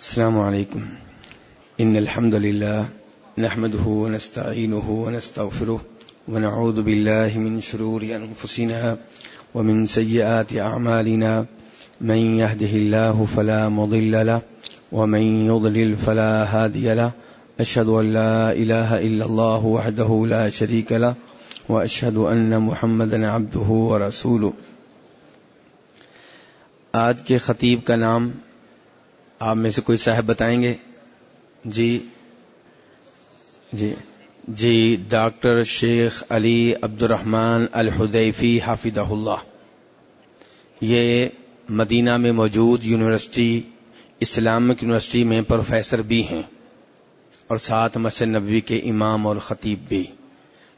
السلام عليكم. إن الحمد لله نحمده ونستعينه ونستغفره ونعوذ بالله من شرور أنفسنا ومن سيئات أعمالنا. من يهده الله فلا مضل له ومن يضلل فلا هادي له. أشهد أن لا إله إلا الله وحده لا شريك له وأشهد أن محمدا عبده ورسوله. آج کے خطیب کا نام آپ میں سے کوئی صاحب بتائیں گے؟ جی جی جی ڈاکٹر شیخ علی عبد الرحمن الحدیفی حافظ اللہ۔ یہ مدینہ میں موجود یونیورسٹی، اسلامک یونیورسٹی میں پروفیسر بھی ہیں، اور ساتھ مسجد نبوی کے امام اور خطیب بھی۔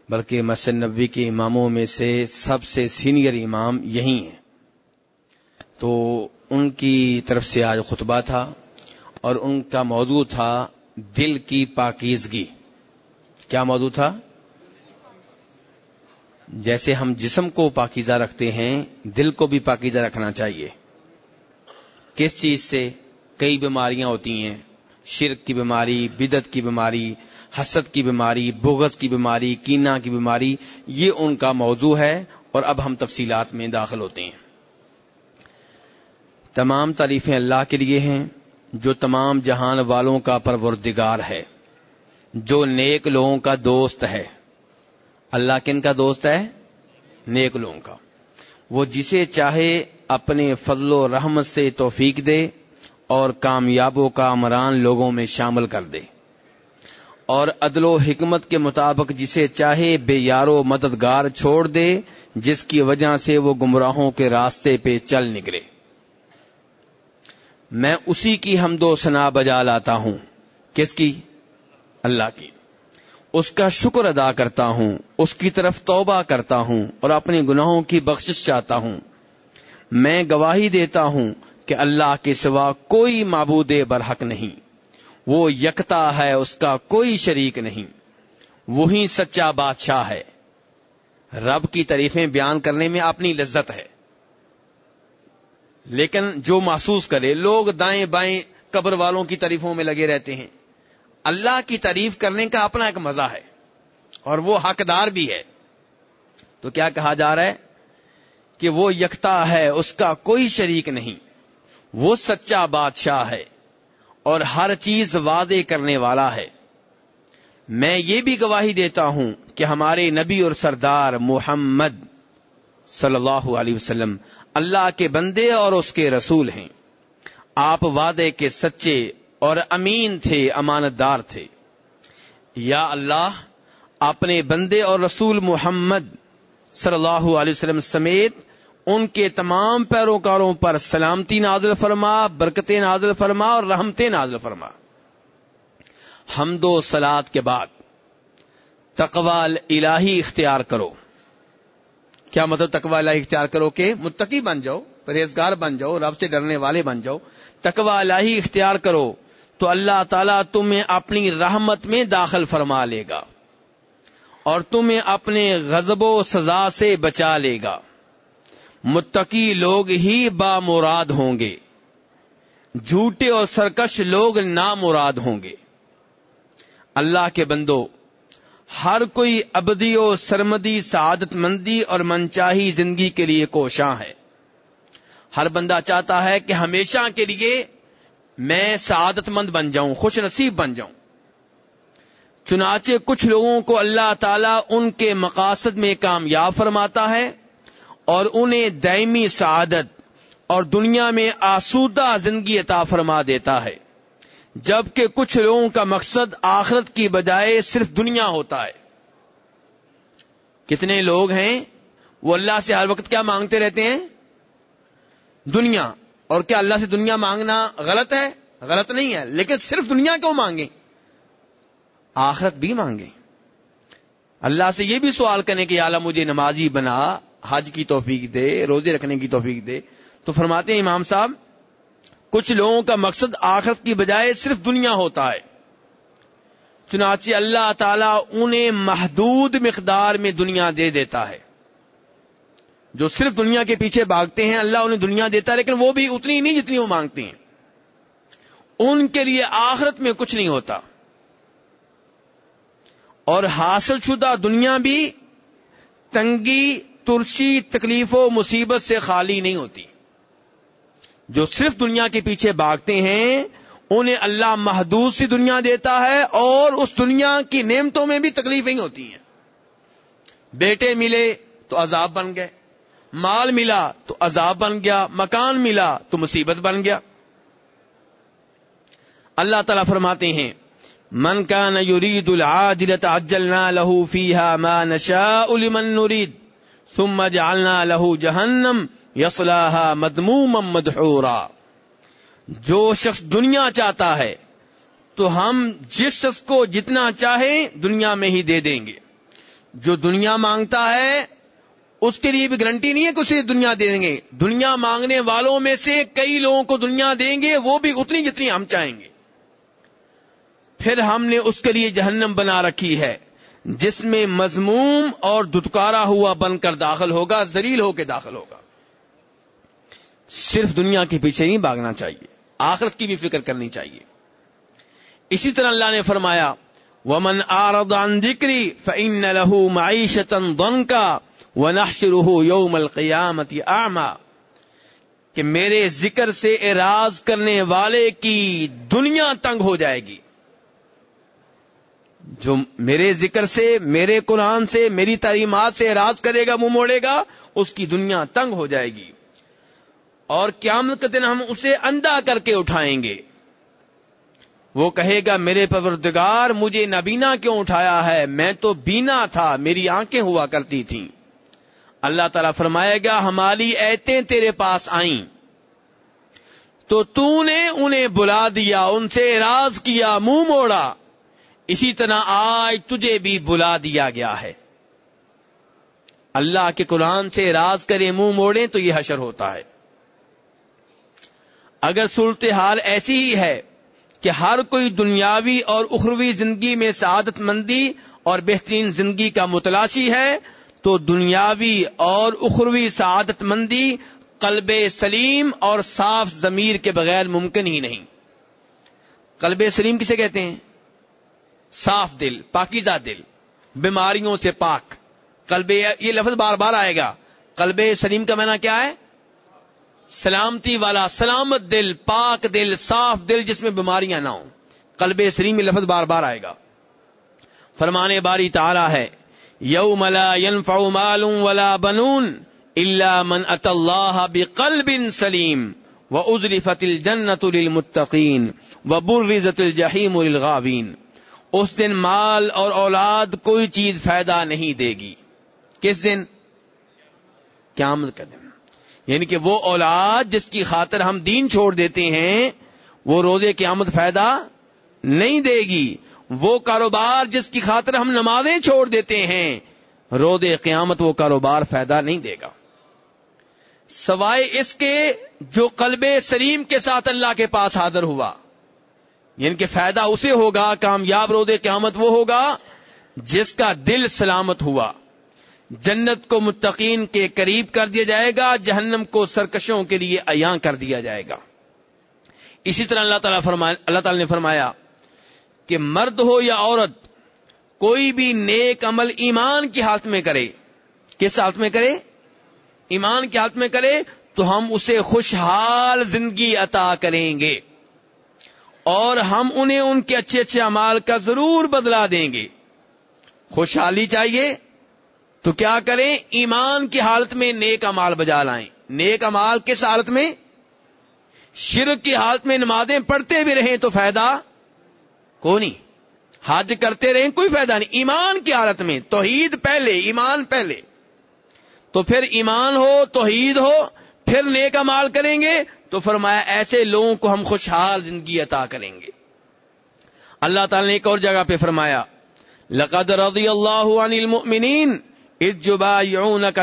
بلکہ مسجد نبوی کے اماموں میں سے سب سے سینئر امام یہی ہیں۔ تو ان کی طرف سے آج خطبہ تھا اور ان کا موضوع تھا دل کی پاکیزگی۔ کیا موضوع تھا؟ جیسے ہم جسم کو پاکیزہ رکھتے ہیں، دل کو بھی پاکیزہ رکھنا چاہیے۔ کس چیز سے؟ کئی بیماریاں ہوتی ہیں۔ شرک کی بیماری بدت کی بیماری، حسد کی بیماری، بغض کی بیماری کینا کی بیماری، یہ ان کا موضوع ہے اور اب ہم تفصیلات میں داخل ہوتے ہیں۔ تمام تعریفیں اللہ کے لیے ہیں، جو تمام جہان والوں کا پروردگار ہے، جو نیک لوگوں کا دوست ہے۔ اللہ کن کا دوست ہے؟ نیک لوگوں کا۔ وہ جسے چاہے اپنے فضل و رحمت سے توفیق دے اور کامیابوں کا امران لوگوں میں شامل کر دے۔ اور عدل و حکمت کے مطابق جسے چاہے بے یارو مددگار چھوڑ دے، جس کی وجہ سے وہ گمراہوں کے راستے پہ چل نکلے۔ میں اسی کی حمد و سنا بجا لاتا ہوں۔ کس کی؟ اللہ کی۔ اس کا شکر ادا کرتا ہوں، اس کی طرف توبہ کرتا ہوں اور اپنے گناہوں کی بخشش چاہتا ہوں۔ میں گواہی دیتا ہوں کہ اللہ کے سوا کوئی معبود برحق نہیں۔ وہ یکتا ہے، اس کا کوئی شریک نہیں۔ وہی سچا بادشاہ ہے۔ رب کی تعریفیں بیان کرنے میں اپنی لذت ہے۔ لیکن جو محسوس کرے، لوگ دائیں بائیں قبر والوں کی تعریفوں میں لگے رہتے ہیں۔ اللہ کی تعریف کرنے کا اپنا ایک مزہ ہے، اور وہ حقدار بھی ہے۔ تو کیا کہا جا رہا ہے؟ کہ وہ یکتا ہے، اس کا کوئی شریک نہیں۔ وہ سچا بادشاہ ہے، اور ہر چیز وعدے کرنے والا ہے۔ میں یہ بھی گواہی دیتا ہوں کہ ہمارے نبی اور سردار محمد صلی اللہ علیہ وسلم اللہ کے بندے اور اس کے رسول ہیں۔ آپ وعدے کے سچے اور امین تھے امانت دار تھے۔ یا اللہ، اپنے بندے اور رسول محمد صلی اللہ علیہ وسلم سمیت ان کے تمام پیروکاروں پر سلامتی نازل فرما برکت نازل فرما اور رحمت نازل فرما۔ حمد و سلاد کے بعد تقوال الہی اختیار کرو۔ کیا مطلب تقوا الہی اختیار کرو کہ متقی بن جاؤ، پرہیزگار بن جاؤ، رب سے ڈرنے والے بن جاؤ۔ تقوا الہی اختیار کرو تو اللہ تعالیٰ تمہیں اپنی رحمت میں داخل فرما لے گا اور تمہیں اپنے غزب و سزا سے بچا لے گا۔ متقی لوگ ہی با مراد ہوں گے۔ جھوٹے اور سرکش لوگ نامراد ہوں گے۔ اللہ کے بندو ہر کوئی ابدی و سرمدی سعادت مندی اور منچاہی زندگی کے لیے کوشاں ہے۔ ہر بندہ چاہتا ہے کہ ہمیشہ کے لیے میں سعادت مند بن جاؤں، خوش نصیب بن جاؤں۔ چنانچہ کچھ لوگوں کو اللہ تعالیٰ ان کے مقاصد میں کامیاب فرماتا ہے اور انہیں دائمی سعادت اور دنیا میں آسودہ زندگی عطا فرما دیتا ہے۔ جبکہ کچھ لوگوں کا مقصد آخرت کی بجائے صرف دنیا ہوتا ہے۔ کتنے لوگ ہیں، وہ اللہ سے ہر وقت کیا مانگتے رہتے ہیں؟ دنیا۔ اور کیا اللہ سے دنیا مانگنا غلط ہے؟ غلط نہیں ہے، لیکن صرف دنیا کیوں مانگیں؟ آخرت بھی مانگیں۔ اللہ سے یہ بھی سوال کرنے کہ اعلیٰ مجھے نمازی بنا، حج کی توفیق دے، روزے رکھنے کی توفیق دے۔ تو فرماتے ہیں امام صاحب کچھ لوگوں کا مقصد آخرت کی بجائے صرف دنیا ہوتا ہے۔ چنانچہ اللہ تعالیٰ انہیں محدود مقدار میں دنیا دے دیتا ہے۔ جو صرف دنیا کے پیچھے بھاگتے ہیں، اللہ انہیں دنیا دیتا ہے، لیکن وہ بھی اتنی نہیں جتنی وہ مانگتے ہیں۔ ان کے لیے آخرت میں کچھ نہیں ہوتا۔ اور حاصل شدہ دنیا بھی تنگی ترشی تکلیف و مصیبت سے خالی نہیں ہوتی۔ جو صرف دنیا کے پیچھے بھاگتے ہیں، انہیں اللہ محدود سی دنیا دیتا ہے اور اس دنیا کی نعمتوں میں بھی تکلیفیں ہوتی ہیں۔ بیٹے ملے تو عذاب بن گئے، مال ملا تو عذاب بن گیا، مکان ملا تو مصیبت بن گیا۔ اللہ تعالیٰ فرماتے ہیں، من کا نرید العاجلت عجلنا له فيها ما نشاء لمن نريد ثم جعلنا له جهنم يصلاها مدموما مدحورا۔ جو شخص دنیا چاہتا ہے، تو ہم جس شخص کو جتنا چاہیں دنیا میں ہی دے دیں گے۔ جو دنیا مانگتا ہے، اس کے لیے بھی گارنٹی نہیں ہے کہ اسے دنیا دیں گے۔ دنیا مانگنے والوں میں سے کئی لوگوں کو دنیا دیں گے، وہ بھی اتنی جتنی ہم چاہیں گے۔ پھر ہم نے اس کے لیے جہنم بنا رکھی ہے، جس میں مضموم اور دتکارا ہوا بن کر داخل ہوگا زلیل ہو کے داخل ہوگا۔ صرف دنیا کے پیچھے نہیں بھاگنا چاہیے، آخرت کی بھی فکر کرنی چاہیے۔ اسی طرح اللہ نے فرمایا، ومن آرد عن ذکری فإن له معیشتا ضنکا ونحشره یوم القیامت اعما کہ میرے ذکر سے اراض کرنے والے کی دنیا تنگ ہو جائے گی۔ جو میرے ذکر سے، میرے قرآن سے، میری تعلیمات سے اراض کرے گا، منہ موڑے گا، اس کی دنیا تنگ ہو جائے گی۔ اور قیامت کے دن ہم اسے اندھا کر کے اٹھائیں گے۔ وہ کہے گا، میرے پروردگار، مجھے نبینا کیوں اٹھایا ہے؟ میں تو بینا تھا، میری آنکھیں ہوا کرتی تھیں۔ اللہ تعالیٰ فرمائے گا، ہماری ایتیں تیرے پاس آئیں۔ تو تو نے انہیں بلا دیا، ان سے راز کیا، منہ موڑا۔ اسی طرح آج تجھے بھی بلا دیا گیا ہے۔ اللہ کے قرآن سے راز کرے، منہ موڑے تو یہ حشر ہوتا ہے۔ اگر صورتحال ایسی ہی ہے کہ ہر کوئی دنیاوی اور اخروی زندگی میں سعادت مندی اور بہترین زندگی کا متلاشی ہے، تو دنیاوی اور اخروی سعادت مندی قلب سلیم اور صاف ضمیر کے بغیر ممکن ہی نہیں۔ قلب سلیم کسے کہتے ہیں؟ صاف دل، پاکیزہ دل، بیماریوں سے پاک۔ قلب، یہ لفظ بار بار آئے گا۔ قلب سلیم کا معنی کیا ہے؟ سلامتی والا، سلامت دل، پاک دل، صاف دل جس میں بیماریاں نہ ہوں۔ قلب سلیم میں لفظ بار بار آئے گا۔ فرمانے باری تعالی ہے یو ملا ينفع مال ولا بنون الا من اتى الله بقلب سلیم و ازرفت الجنت للمتقین و برزت الجحیم للغاوین اس دن مال اور اولاد کوئی چیز فائدہ نہیں دے گی۔ کس دن؟ قیامت کا دن۔ یعنی کہ وہ اولاد جس کی خاطر ہم دین چھوڑ دیتے ہیں، وہ روزے قیامت فائدہ نہیں دے گی۔ وہ کاروبار جس کی خاطر ہم نمازیں چھوڑ دیتے ہیں رود قیامت وہ کاروبار فائدہ نہیں دے گا۔ سوائے اس کے جو قلب سلیم کے ساتھ اللہ کے پاس حاضر ہوا یعنی کہ فائدہ اسے ہوگا، کامیاب رود قیامت وہ ہوگا جس کا دل سلامت ہوا۔ جنت کو متقین کے قریب کر دیا جائے گا، جہنم کو سرکشوں کے لیے ایاں کر دیا جائے گا۔ اسی طرح اللہ تعالیٰ فرمایا اللہ تعالیٰ نے فرمایا کہ مرد ہو یا عورت، کوئی بھی نیک عمل ایمان کی حالت میں کرے۔ کس حالت میں کرے؟ ایمان کی حالت میں کرے تو ہم اسے خوشحال زندگی عطا کریں گے۔ اور ہم انہیں ان کے اچھے اچھے امال کا ضرور بدلا دیں گے۔ خوشحالی چاہیے تو کیا کریں؟ ایمان کی حالت میں نیک امال بجا لائیں۔ نیک امال کس حالت میں؟ شرک کی حالت میں نمازیں پڑھتے بھی رہیں تو فائدہ کو نہیں حج کرتے رہیں کوئی فائدہ نہیں۔ ایمان کی حالت میں توحید پہلے، ایمان پہلے۔ تو پھر ایمان ہو، توحید ہو، پھر نیک امال کریں گے۔ تو فرمایا ایسے لوگوں کو ہم خوشحال زندگی عطا کریں گے۔ اللہ تعالی نے ایک اور جگہ پہ فرمایا، لقد رضی اللہ عن المؤمنین اذ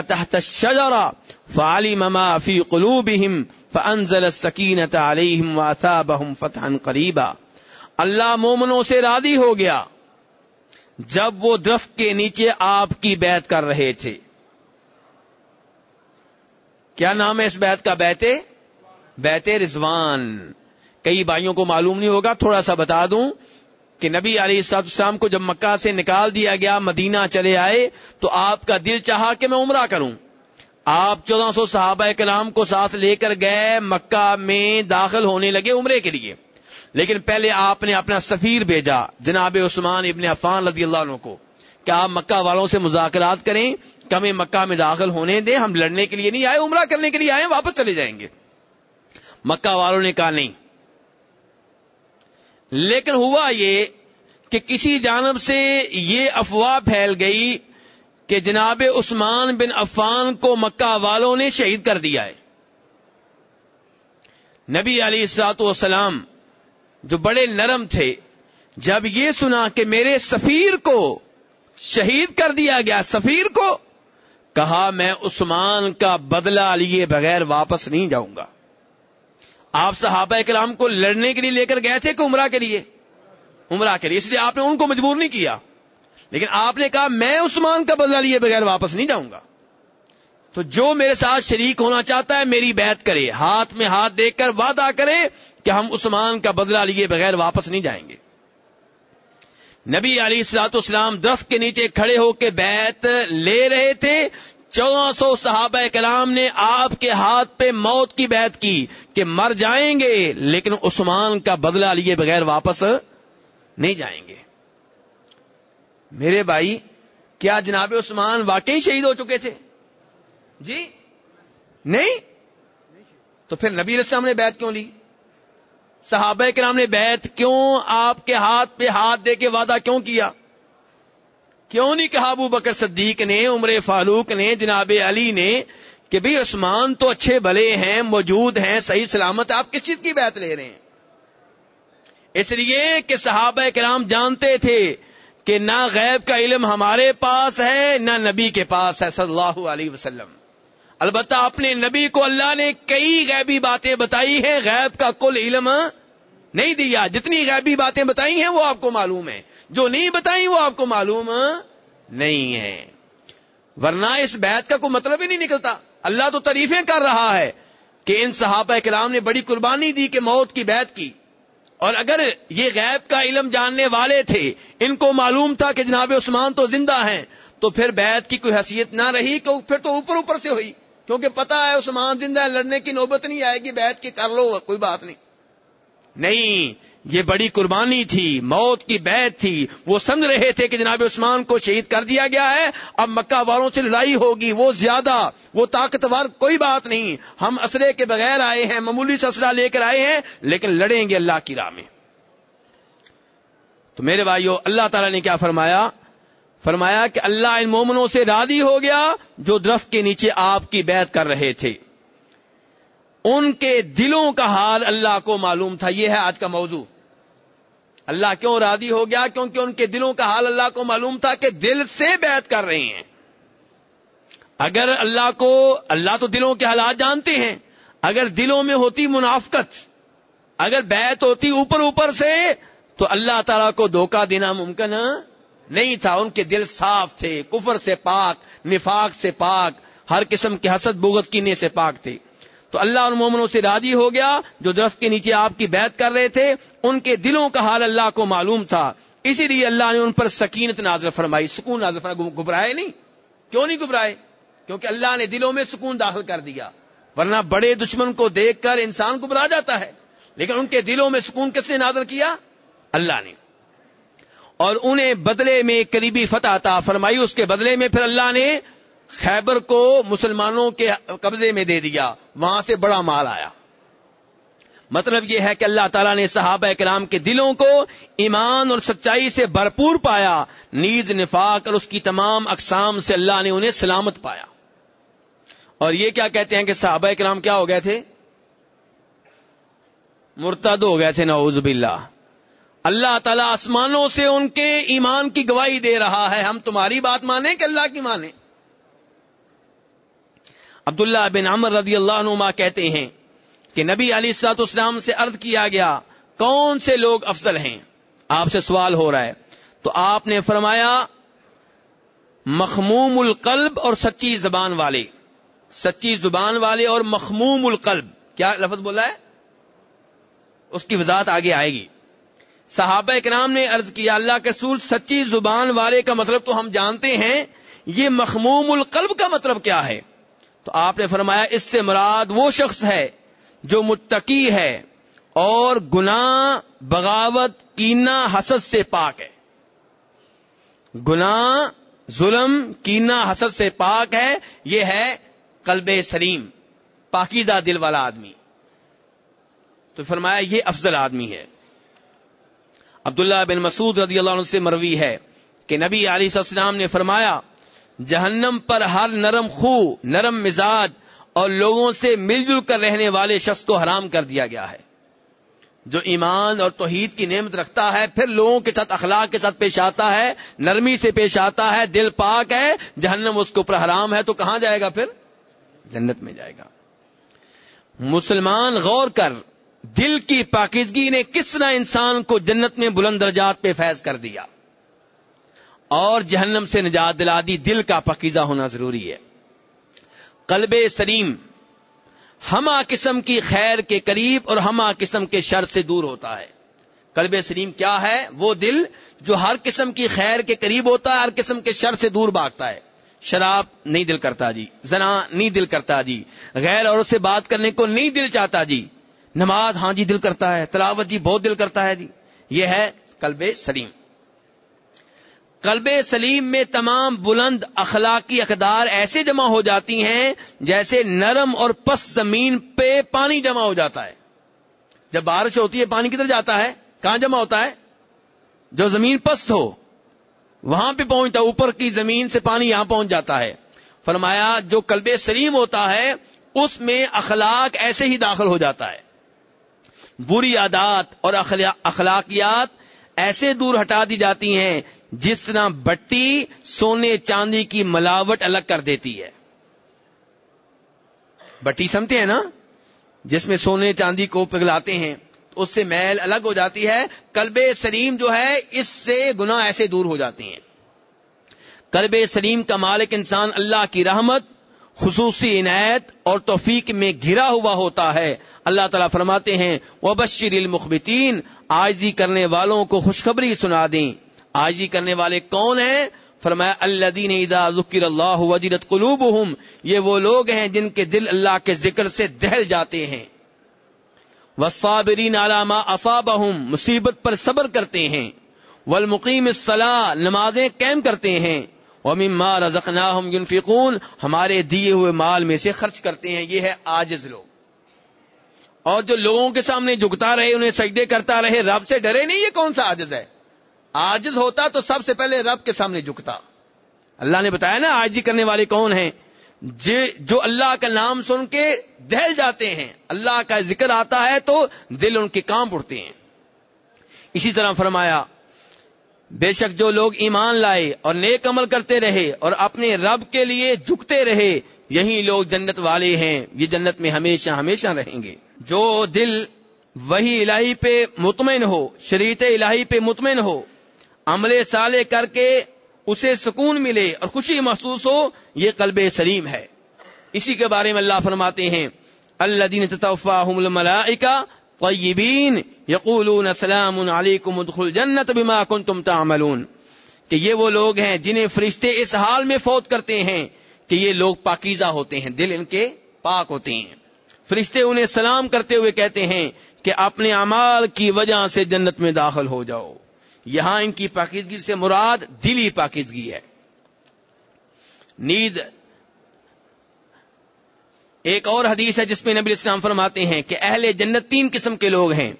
تحت الشجرة فعلم ما في قلوبهم فانزل السكينة عليهم واثابهم فتحا قريبا۔ اللہ مومنوں سے راضی ہو گیا جب وہ درخت کے نیچے آپ کی بیعت کر رہے تھے۔ کیا نام ہے اس بیعت کا بیتے بیت رضوان۔ کئی بھائیوں کو معلوم نہیں ہوگا، تھوڑا سا بتا دوں۔ کہ نبی علی السلام کو جب مکہ سے نکال دیا گیا، مدینہ چلے آئے، تو آپ کا دل چاہا کہ میں عمرہ کروں۔ آپ چودہ سو صحابہ کلام کو ساتھ لے کر گئے، مکہ میں داخل ہونے لگے عمرے کے لیے۔ لیکن پہلے آپ نے اپنا سفیر بھیجا، جناب عثمان ابن عفان رضی اللہ عنہ کو۔ کہ آپ مکہ والوں سے مذاکرات کریں؟ کہ ہمیں مکہ میں داخل ہونے دیں، ہم لڑنے کے لیے نہیں آئے، عمرہ کرنے کے لیے آئے، واپس چلے جائیں گے۔ مکہ والوں نے کہا نہیں لیکن ہوا یہ کہ کسی جانب سے یہ افواہ پھیل گئی کہ جناب عثمان بن عفان کو مکہ والوں نے شہید کر دیا ہے۔ نبی علی السلاط والسلام جو بڑے نرم تھے، جب یہ سنا کہ میرے سفیر کو شہید کر دیا گیا، سفیر کو، کہا میں عثمان کا بدلہ لیے بغیر واپس نہیں جاؤں گا۔ آپ صحابہ کرام کو لڑنے کے لیے لے کر گئے تھے کہ عمرہ کے لیے؟ عمرہ کے لیے، اس لیے آپ نے ان کو مجبور نہیں کیا۔ لیکن آپ نے کہا، میں عثمان کا بدلہ لیے بغیر واپس نہیں جاؤں گا۔ تو جو میرے ساتھ شریک ہونا چاہتا ہے، میری بیعت کرے۔ ہاتھ میں ہاتھ دیکھ کر وعدہ کرے کہ ہم عثمان کا بدلہ لیے بغیر واپس نہیں جائیں گے۔ نبی علی سلاط اسلام درخت کے نیچے کھڑے ہو کے بیت لے رہے تھے۔ چودہ سو صحابہ کلام نے آپ کے ہاتھ پہ موت کی بیعت کی کہ مر جائیں گے لیکن عثمان کا بدلہ لیے بغیر واپس نہیں جائیں گے۔ میرے بھائی، کیا جناب عثمان واقعی شہید ہو چکے تھے؟ جی؟ نہیں؟ تو پھر نبی اسلام نے بیعت کیوں لی؟ صحابہ کرام نے بیعت کیوں آپ کے ہاتھ پہ ہاتھ دے کے وعدہ کیوں کیا؟ کیوں نہیں کہا ابو بکر صدیق نے، عمر فاروق نے، جناب علی نے کہ بھئی عثمان تو اچھے بھلے ہیں، موجود ہیں، صحیح سلامت آپ کس چیز کی بیعت لے رہے ہیں؟ اس لیے کہ صحابہ کرام جانتے تھے کہ نہ غیب کا علم ہمارے پاس ہے، نہ نبی کے پاس ہے، صلی اللہ علیہ وسلم۔ البتہ اپنے نبی کو اللہ نے کئی غیبی باتیں بتائی ہیں، غیب کا کل علم نہیں دیا، جتنی غیبی باتیں بتائی ہیں وہ آپ کو معلوم ہے جو نہیں بتائی وہ آپ کو معلوم نہیں ہے۔ ورنہ اس بیت کا کوئی مطلب ہی نہیں نکلتا۔ اللہ تو تعریفیں کر رہا ہے کہ ان صحابہ کرام نے بڑی قربانی دی کہ موت کی بیت کی۔ اور اگر یہ غیب کا علم جاننے والے تھے، ان کو معلوم تھا کہ جناب عثمان تو زندہ ہیں، تو پھر بیت کی کوئی حیثیت نہ رہی کہ پھر تو اوپر اوپر سے ہوئی۔ کیونکہ پتا ہے عثمان زندہ ہے، لڑنے کی نوبت نہیں آئے گی بیت کی کر لو، کوئی بات نہیں۔ نہیں، یہ بڑی قربانی تھی، موت کی بیت تھی۔ وہ سمجھ رہے تھے کہ جناب عثمان کو شہید کر دیا گیا ہے۔ اب مکہ والوں سے لڑائی ہوگی، وہ زیادہ، وہ طاقتور کوئی بات نہیں۔ ہم اسرے کے بغیر آئے ہیں، معمولی سے اسرا لے کر آئے ہیں، لیکن لڑیں گے اللہ کی راہ میں۔ تو میرے بھائیو، اللہ تعالی نے کیا فرمایا؟ فرمایا کہ اللہ ان مومنوں سے رادی ہو گیا جو درخت کے نیچے آپ کی بیعت کر رہے تھے۔ ان کے دلوں کا حال اللہ کو معلوم تھا۔ یہ ہے آج کا موضوع۔ اللہ کیوں رادی ہو گیا؟ کیونکہ ان کے دلوں کا حال اللہ کو معلوم تھا کہ دل سے بیعت کر رہے ہیں۔ اگر اللہ کو، اللہ تو دلوں کے حالات جانتے ہیں۔ اگر دلوں میں ہوتی منافقت، اگر بیعت ہوتی اوپر اوپر سے، تو اللہ تعالی کو دھوکہ دینا ممکن نہیں تھا۔ ان کے دل صاف تھے، کفر سے پاک، نفاق سے پاک، ہر قسم کے حسد بغت کینے سے پاک تھے۔ تو اللہ اور مومنوں سے راضی ہو گیا، جو درخت کے نیچے آپ کی بیعت کر رہے تھے، ان کے دلوں کا حال اللہ کو معلوم تھا۔ اسی لیے اللہ نے ان پر سکینت نازل فرمائی۔ سکون نازل فرمائی۔ گھبرائے نہیں۔ کیوں نہیں گھبرائے؟ کیونکہ اللہ نے دلوں میں سکون داخل کر دیا۔ ورنہ بڑے دشمن کو دیکھ کر انسان گھبرا جاتا ہے۔ لیکن ان کے دلوں میں سکون کس نے نازل کیا؟ اللہ نے۔ اور انہیں بدلے میں قریبی فتح تھا فرمائی۔ اس کے بدلے میں پھر اللہ نے خیبر کو مسلمانوں کے قبضے میں دے دیا، وہاں سے بڑا مال آیا۔ مطلب یہ ہے کہ اللہ تعالیٰ نے صحابہ کرام کے دلوں کو ایمان اور سچائی سے بھرپور پایا، نیز نفاق اور اس کی تمام اقسام سے اللہ نے انہیں سلامت پایا۔ اور یہ کیا کہتے ہیں کہ صحابہ کرام کیا ہو گئے تھے؟ مرتد ہو گئے تھے، نعوذ باللہ۔ اللہ تعالیٰ آسمانوں سے ان کے ایمان کی گواہی دے رہا ہے، ہم تمہاری بات مانیں کہ اللہ کی مانیں۔ عبداللہ بن عمر رضی اللہ عنہ کہتے ہیں کہ نبی علی سات اسلام سے عرض کیا گیا، کون سے لوگ افضل ہیں؟ آپ سے سوال ہو رہا ہے۔ تو آپ نے فرمایا، مخموم القلب اور سچی زبان والے۔ سچی زبان والے اور مخموم القلب۔ کیا لفظ بولا ہے؟ اس کی وضاحت آگے آئے گی۔ صحابہ اکرام نے عرض کیا، اللہ کے سور سچی زبان والے کا مطلب تو ہم جانتے ہیں، یہ مخموم القلب کا مطلب کیا ہے؟ تو آپ نے فرمایا اس سے مراد وہ شخص ہے جو متقی ہے اور گناہ، بغاوت کینا حسد سے پاک ہے۔ گناہ، ظلم کینا حسد سے پاک ہے، یہ ہے قلب سلیم، پاکیزہ دل والا آدمی۔ تو فرمایا یہ افضل آدمی ہے۔ عبداللہ بن مسعود رضی اللہ عنہ سے مروی ہے کہ نبی علی السلام نے فرمایا جہنم پر ہر نرم خو، نرم مزاج اور لوگوں سے مل جل کر رہنے والے شخص کو حرام کر دیا گیا ہے۔ جو ایمان اور توحید کی نعمت رکھتا ہے، پھر لوگوں کے ساتھ اخلاق کے ساتھ پیش آتا ہے، نرمی سے پیش آتا ہے، دل پاک ہے، جہنم اس کے اوپر حرام ہے تو کہاں جائے گا پھر؟ جنت میں جائے گا۔ مسلمان غور کر، دل کی پاکیزگی نے کس طرح انسان کو جنت میں بلند درجات پہ فیض کر دیا۔ اور جہنم سے نجات دلا دی، دل کا پاکیزہ ہونا ضروری ہے۔ قلب سلیم، ہما قسم کی خیر کے قریب اور ہما قسم کے شر سے دور ہوتا ہے۔ قلب سلیم کیا ہے؟ وہ دل جو ہر قسم کی خیر کے قریب ہوتا ہے، ہر قسم کے شر سے دور بھاگتا ہے۔ شراب نہیں دل کرتا جی زنا نہیں دل کرتا جی۔ غیر اور سے بات کرنے کو نہیں دل چاہتا جی۔ نماز ہاں جی دل کرتا ہے، تلاوت جی بہت دل کرتا ہے جی۔ یہ ہے قلب سلیم۔ قلب سلیم میں تمام بلند اخلاقی اقدار ایسے جمع ہو جاتی ہیں جیسے نرم اور پس زمین پہ پانی جمع ہو جاتا ہے۔ جب بارش ہوتی ہے، پانی کدھر جاتا ہے؟ کہاں جمع ہوتا ہے؟ جو زمین پست ہو، وہاں پہ پہنچتا، اوپر کی زمین سے پانی یہاں پہنچ جاتا ہے۔ فرمایا، جو کلب سلیم ہوتا ہے، اس میں اخلاق ایسے ہی داخل ہو جاتا ہے۔ بری عادات اور اخلاقیات ایسے دور ہٹا دی جاتی ہیں جس طرح بٹی سونے چاندی کی ملاوٹ الگ کر دیتی ہے۔ بٹی سمتے ہیں نا؟ جس میں سونے چاندی کو پگلاتے ہیں اس سے میل الگ ہو جاتی ہے۔ کلب سلیم جو ہے، اس سے گنا ایسے دور ہو جاتے ہیں۔ کلب سلیم کا مالک انسان اللہ کی رحمت، خصوصی عنایت اور توفیق میں گھرا ہوا ہوتا ہے۔ اللہ تعالیٰ فرماتے ہیں وہ بشیر المخبتین آجی کرنے والوں کو خوشخبری سنا دیں۔ آجی کرنے والے کون ہیں؟ فرمایا اللہ دین ادا ذکر اللہ وجیرت قلوب یہ وہ لوگ ہیں جن کے دل اللہ کے ذکر سے دہل جاتے ہیں۔ وصابرین علامہ اصابہم مصیبت پر صبر کرتے ہیں۔ والمقیم الصلاح نمازیں قائم کرتے ہیں۔ ومما رزقناہم ينفقون، ہمارے دیے ہوئے مال میں سے خرچ کرتے ہیں۔ یہ ہے آجز لوگ۔ اور جو لوگوں کے سامنے جھکتا رہے، انہیں سجدے کرتا رہے، رب سے ڈرے نہیں یہ کون سا آجز ہے؟ آجز ہوتا تو سب سے پہلے رب کے سامنے جھکتا۔ اللہ نے بتایا نا آجی کرنے والے کون ہیں؟ جو اللہ کا نام سن کے دہل جاتے ہیں، اللہ کا ذکر آتا ہے تو دل ان کے کام اڑتے ہیں۔ اسی طرح فرمایا، بے شک جو لوگ ایمان لائے اور نیک عمل کرتے رہے اور اپنے رب کے لیے جھکتے رہے، یہی لوگ جنت والے ہیں۔ یہ جنت میں ہمیشہ ہمیشہ رہیں گے۔ جو دل وہی الہی پہ مطمئن ہو، شریعت الہی پہ مطمئن ہو، عمل سالے کر کے اسے سکون ملے اور خوشی محسوس ہو، یہ قلب سلیم ہے۔ اسی کے بارے میں اللہ فرماتے ہیں اللہ دین طیبین یقولون سلام علیکم ادخل جنت بما کنتم تعملون۔ کہ یہ وہ لوگ ہیں جنہیں فرشتے اس حال میں فوت کرتے ہیں کہ یہ لوگ پاکیزہ ہوتے ہیں، دل ان کے پاک ہوتے ہیں۔ فرشتے انہیں سلام کرتے ہوئے کہتے ہیں کہ اپنے اعمال کی وجہ سے جنت میں داخل ہو جاؤ۔ یہاں ان کی پاکیزگی سے مراد دلی پاکیزگی ہے۔ نیند ایک اور حدیث ہے جس میں نبی اسلام فرماتے ہیں کہ اہل جنت تین قسم کے لوگ ہیں۔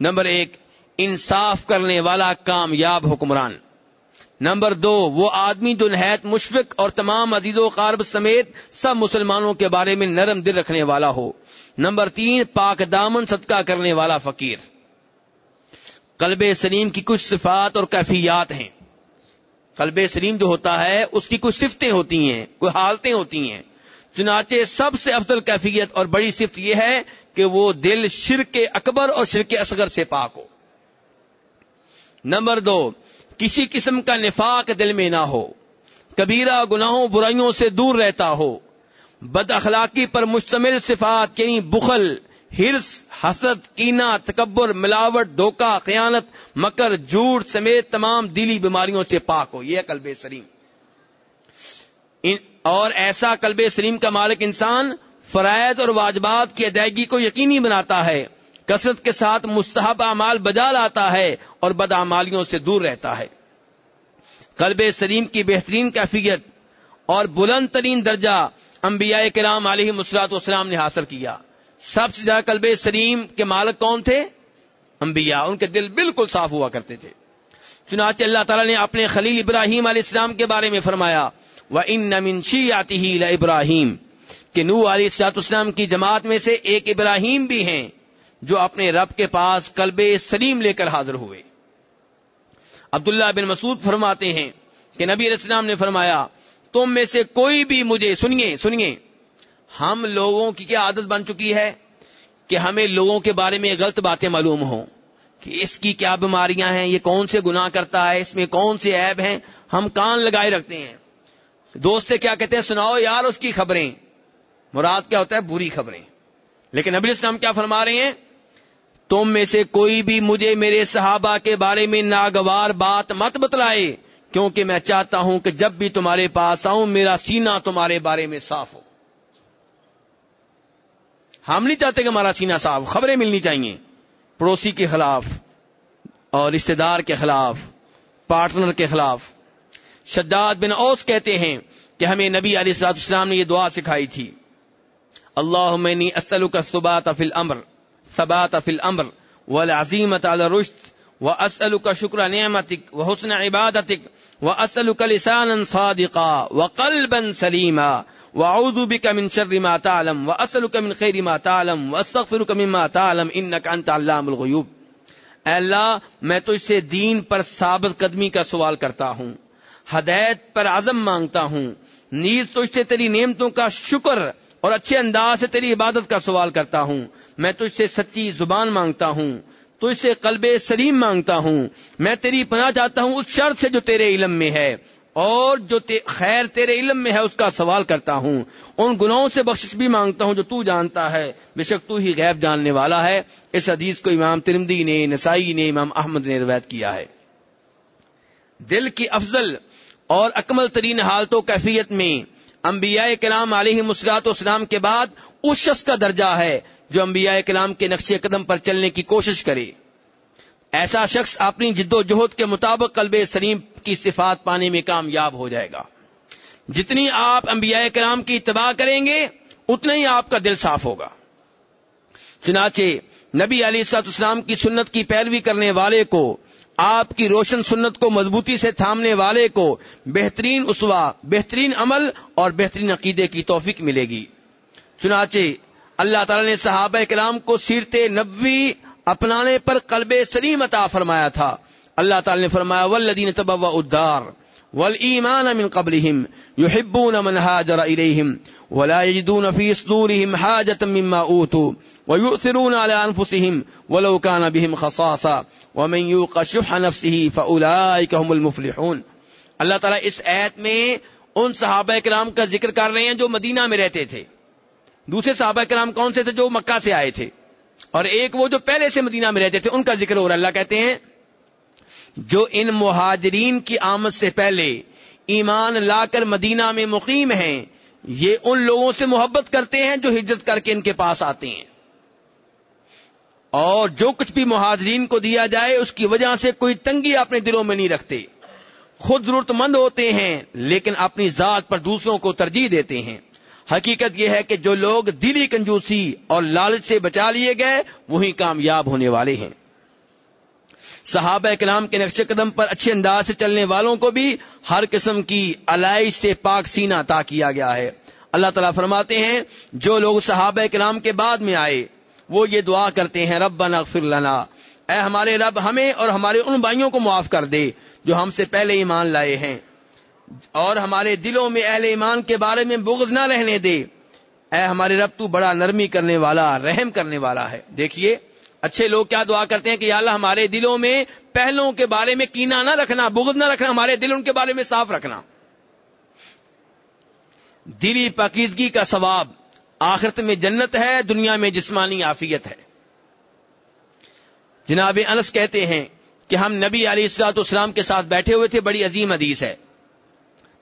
نمبر ایک، انصاف کرنے والا کامیاب حکمران۔ نمبر دو، وہ آدمی جو نہایت مشفق اور تمام عزیز و قارب سمیت سب مسلمانوں کے بارے میں نرم دل رکھنے والا ہو۔ نمبر تین، پاک دامن صدقہ کرنے والا فقیر۔ قلب سلیم کی کچھ صفات اور کیفیات ہیں۔ قلب سلیم جو ہوتا ہے، اس کی کچھ صفتیں ہوتی ہیں، کوئی حالتیں ہوتی ہیں۔ چنانچہ سب سے افضل کیفیت اور بڑی صفت یہ ہے کہ وہ دل شرک اکبر اور شرک اصغر سے پاک ہو۔ نمبر دو، کسی قسم کا نفاق دل میں نہ ہو۔ کبیرہ گناہوں، برائیوں سے دور رہتا ہو۔ بد اخلاقی پر مشتمل صفات یعنی بخل ہرس حسد کینا تکبر، ملاوٹ، دھوکہ، خیانت، مکر، جھوٹ سمیت تمام دلی بیماریوں سے پاک ہو۔ یہ کلب سلیم۔ اور ایسا کلب سلیم کا مالک انسان فرائض اور واجبات کی ادائیگی کو یقینی بناتا ہے۔ کثرت کے ساتھ مستحب اعمال بجا لاتا ہے اور بدعمالیوں سے دور رہتا ہے۔ کلب سلیم کی بہترین کیفیت اور بلند ترین درجہ انبیاء کرام علیہ مسلاط والسلام نے حاصل کیا۔ سب سے زیادہ کلب سلیم کے مالک کون تھے؟ انبیاء، ان کے دل بالکل صاف ہوا کرتے تھے۔ چنانچہ اللہ تعالیٰ نے اپنے خلیل ابراہیم علیہ السلام کے بارے میں فرمایا وہ ان نمنشی آتی ہی ابراہیم کہ نو علیہ السلاط اسلام کی جماعت میں سے ایک ابراہیم بھی ہیں جو اپنے رب کے پاس کلب سلیم لے کر حاضر ہوئے۔ عبداللہ بن مسعود فرماتے ہیں کہ نبی علیہ السلام نے فرمایا تم میں سے کوئی بھی مجھے، سنیے سنیے، ہم لوگوں کی کیا عادت بن چکی ہے کہ ہمیں لوگوں کے بارے میں غلط باتیں معلوم ہوں کہ اس کی کیا بیماریاں ہیں، یہ کون سے گناہ کرتا ہے، اس میں کون سے عیب ہیں، ہم کان لگائے رکھتے ہیں۔ دوست سے کیا کہتے ہیں؟ سناؤ یار اس کی خبریں۔ مراد کیا ہوتا ہے؟ بری خبریں۔ لیکن نبی اسلام کیا فرما رہے ہیں؟ تم میں سے کوئی بھی مجھے میرے صحابہ کے بارے میں ناگوار بات مت بتلائے۔ کیونکہ میں چاہتا ہوں کہ جب بھی تمہارے پاس آؤں، میرا سینہ تمہارے بارے میں صاف ہو۔ ہم نہیں چاہتے کہ ہمارا سینہ صاف، خبریں ملنی چاہیے۔ پڑوسی کے خلاف اور رشتے دار کے خلاف، پارٹنر کے خلاف۔ شداد بن اوس کہتے ہیں کہ ہمیں نبی علیہ السلاط اسلام نے یہ دعا سکھائی تھی۔ اللہ مینی اسلو کا صبات فل امر ثبات فل امر و عظیمت رشت و اسلو کا شکر نعمتک و حسن عبادتک و اسلو کا لسان صادقا و قلبا سلیما واعوذ بك من شر ما تعلم واسالك من خير ما تعلم واستغفرك مما تعلم انك انت علام الغيوب اے اللہ، میں تو اس سے دین پر ثابت قدمی کا سوال کرتا ہوں، ہدایت پر عزم مانگتا ہوں، نیز تو اس سے تیری نعمتوں کا شکر اور اچھے انداز سے تیری عبادت کا سوال کرتا ہوں، میں تو اس سے سچی زبان مانگتا ہوں تو اس سے قلب سلیم مانگتا ہوں۔ میں تیری پناہ چاہتا ہوں اس شرط سے جو تیرے علم میں ہے۔ اور جو تے خیر تیرے علم میں ہے اس کا سوال کرتا ہوں۔ ان گناہوں سے بخشش بھی مانگتا ہوں جو تو جانتا ہے۔ بے شک تو ہی غیب جاننے والا ہے۔ اس حدیث کو امام ترمدی نے، نسائی نے، امام احمد نے روایت کیا ہے۔ دل کی افضل اور اکمل ترین حالتوں کیفیت میں انبیاء کلام علیہ مسلاط اسلام کے بعد اس شخص کا درجہ ہے جو انبیاء کلام کے نقش قدم پر چلنے کی کوشش کرے۔ ایسا شخص اپنی جد و جہد کے مطابق قلب سلیم کی صفات پانے میں کامیاب ہو جائے گا۔ جتنی آپ انبیاء کرام کی اتباع کریں گے، اتنا ہی آپ کا دل صاف ہوگا۔ چنانچہ نبی علی سات اسلام کی سنت کی پیروی کرنے والے کو آپ کی روشن سنت کو مضبوطی سے تھامنے والے کو بہترین اسوا، بہترین عمل اور بہترین عقیدے کی توفیق ملے گی۔ چنانچہ اللہ تعالی نے صحابہ کرام کو سیرت نبوی اپنانے پر قلب سلیم عطا فرمایا تھا۔ اللہ تعالی نے فرمایا ولدین تبوا ادار والایمان من قبلهم، يحبون من هاجر اليهم ولا يجدون في صدورهم حاجة مما اوتوا ويؤثرون على انفسهم ولو كان بهم خصاصة، ومن يوق شح نفسه فاولئك هم المفلحون. اللہ تعالیٰ اس ایت میں ان صحابہ کرام کا ذکر کر رہے ہیں جو مدینہ میں رہتے تھے۔ دوسرے صحابہ کرام کون سے تھے جو مکہ سے آئے تھے۔ اور ایک وہ جو پہلے سے مدینہ میں رہتے تھے، ان کا ذکر ہو رہا اللہ کہتے ہیں جو ان مہاجرین کی آمد سے پہلے ایمان لا کر مدینہ میں مقیم ہیں، یہ ان لوگوں سے محبت کرتے ہیں جو ہجرت کر کے ان کے پاس آتے ہیں۔ اور جو کچھ بھی مہاجرین کو دیا جائے، اس کی وجہ سے کوئی تنگی اپنے دلوں میں نہیں رکھتے۔ خود ضرورت مند ہوتے ہیں، لیکن اپنی ذات پر دوسروں کو ترجیح دیتے ہیں۔ حقیقت یہ ہے کہ جو لوگ دلی کنجوسی اور لالچ سے بچا لیے گئے وہی کامیاب ہونے والے ہیں۔ صحابہ کلام کے نقش قدم پر اچھے انداز سے چلنے والوں کو بھی ہر قسم کی علائش سے پاک سینہ عطا کیا گیا ہے۔ اللہ تعالیٰ فرماتے ہیں، جو لوگ صحابہ کلام کے بعد میں آئے، وہ یہ دعا کرتے ہیں رب اغفر لنا۔ اے ہمارے رب، ہمیں اور ہمارے ان بھائیوں کو معاف کر دے جو ہم سے پہلے ایمان لائے ہیں۔ اور ہمارے دلوں میں اہل ایمان کے بارے میں بغض نہ رہنے دے۔ اے ہمارے رب، تو بڑا نرمی کرنے والا، رحم کرنے والا ہے۔ دیکھیے اچھے لوگ کیا دعا کرتے ہیں کہ یا اللہ ہمارے دلوں میں پہلوں کے بارے میں کینا نہ رکھنا، بغض نہ رکھنا، ہمارے دل ان کے بارے میں صاف رکھنا۔ دلی پاکیزگی کا ثواب آخرت میں جنت ہے، دنیا میں جسمانی آفیت ہے۔ جناب انس کہتے ہیں کہ ہم نبی علی السلاط اسلام کے ساتھ بیٹھے ہوئے تھے، بڑی عظیم حدیث ہے۔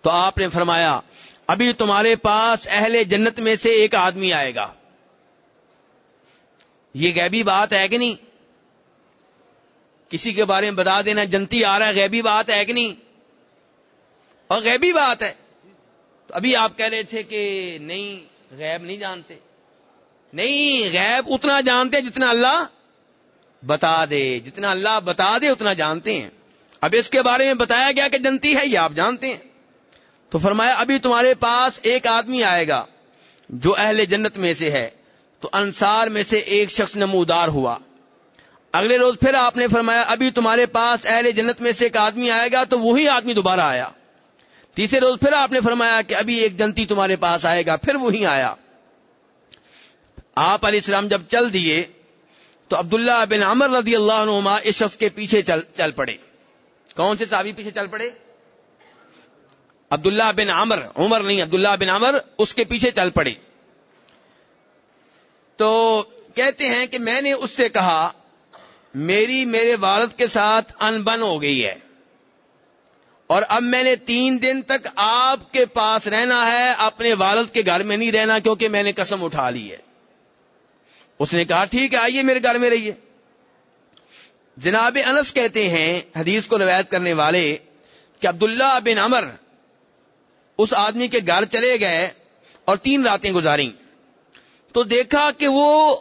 تو آپ نے فرمایا، ابھی تمہارے پاس اہل جنت میں سے ایک آدمی آئے گا۔ یہ غیبی بات ہے کہ نہیں؟ کسی کے بارے میں بتا دینا، جنتی آ رہا ہے، غیبی بات ہے کہ نہیں؟ اور غیبی بات ہے۔ تو ابھی آپ کہہ رہے تھے کہ نہیں، غیب نہیں جانتے۔ نہیں، غیب اتنا جانتے جتنا اللہ بتا دے۔ جتنا اللہ بتا دے، اتنا جانتے ہیں۔ اب اس کے بارے میں بتایا گیا کہ جنتی ہے، یہ آپ جانتے ہیں۔ تو فرمایا، ابھی تمہارے پاس ایک آدمی آئے گا جو اہل جنت میں سے ہے۔ تو انصار میں سے ایک شخص نمودار ہوا۔ اگلے روز پھر آپ نے فرمایا، ابھی تمہارے پاس اہل جنت میں سے ایک آدمی آئے گا تو وہی آدمی دوبارہ آیا۔ تیسرے روز پھر آپ نے فرمایا کہ ابھی ایک جنتی تمہارے پاس آئے گا، پھر وہی آیا۔ آپ علیہ السلام جب چل دیے تو عبداللہ بن عمر رضی اللہ عنہ اس شخص کے پیچھے چل چل پڑے۔ کون سے صحابی پیچھے چل پڑے؟ عبداللہ بن عمر عمر نہیں، عبداللہ بن عمر اس کے پیچھے چل پڑے۔ تو کہتے ہیں کہ میں نے اس سے کہا، میری میرے والد کے ساتھ انبن ہو گئی ہے اور اب میں نے تین دن تک آپ کے پاس رہنا ہے، اپنے والد کے گھر میں نہیں رہنا کیونکہ میں نے قسم اٹھا لی ہے۔ اس نے کہا، ٹھیک ہے، آئیے میرے گھر میں رہیے۔ جناب انس کہتے ہیں، حدیث کو روایت کرنے والے کہ عبداللہ بن امر اس آدمی کے گھر چلے گئے اور تین راتیں گزاری تو دیکھا کہ وہ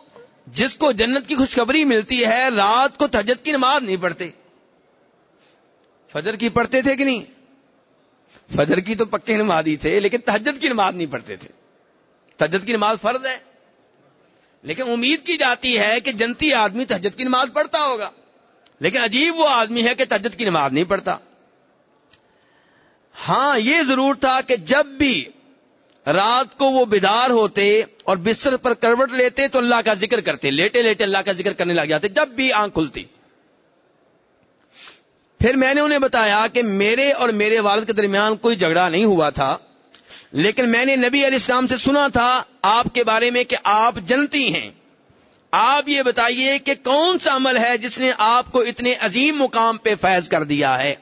جس کو جنت کی خوشخبری ملتی ہے، رات کو تجد کی نماز نہیں پڑھتے۔ فجر کی پڑھتے تھے کہ نہیں؟ فجر کی تو پکے نمازی تھے، لیکن تحجد کی نماز نہیں پڑھتے تھے۔ تجد کی نماز فرض ہے۔ لیکن امید کی جاتی ہے کہ جنتی آدمی تحجد کی نماز پڑھتا ہوگا۔ لیکن عجیب وہ آدمی ہے کہ تجد کی نماز نہیں پڑھتا۔ ہاں یہ ضرور تھا کہ جب بھی رات کو وہ بیدار ہوتے اور بستر پر کروٹ لیتے تو اللہ کا ذکر کرتے، لیٹے لیٹے اللہ کا ذکر کرنے لگ جاتے جب بھی آنکھ کھلتی۔ پھر میں نے انہیں بتایا کہ میرے اور میرے والد کے درمیان کوئی جھگڑا نہیں ہوا تھا، لیکن میں نے نبی علیہ السلام سے سنا تھا آپ کے بارے میں کہ آپ جنتی ہیں۔ آپ یہ بتائیے کہ کون سا عمل ہے جس نے آپ کو اتنے عظیم مقام پہ فیض کر دیا ہے؟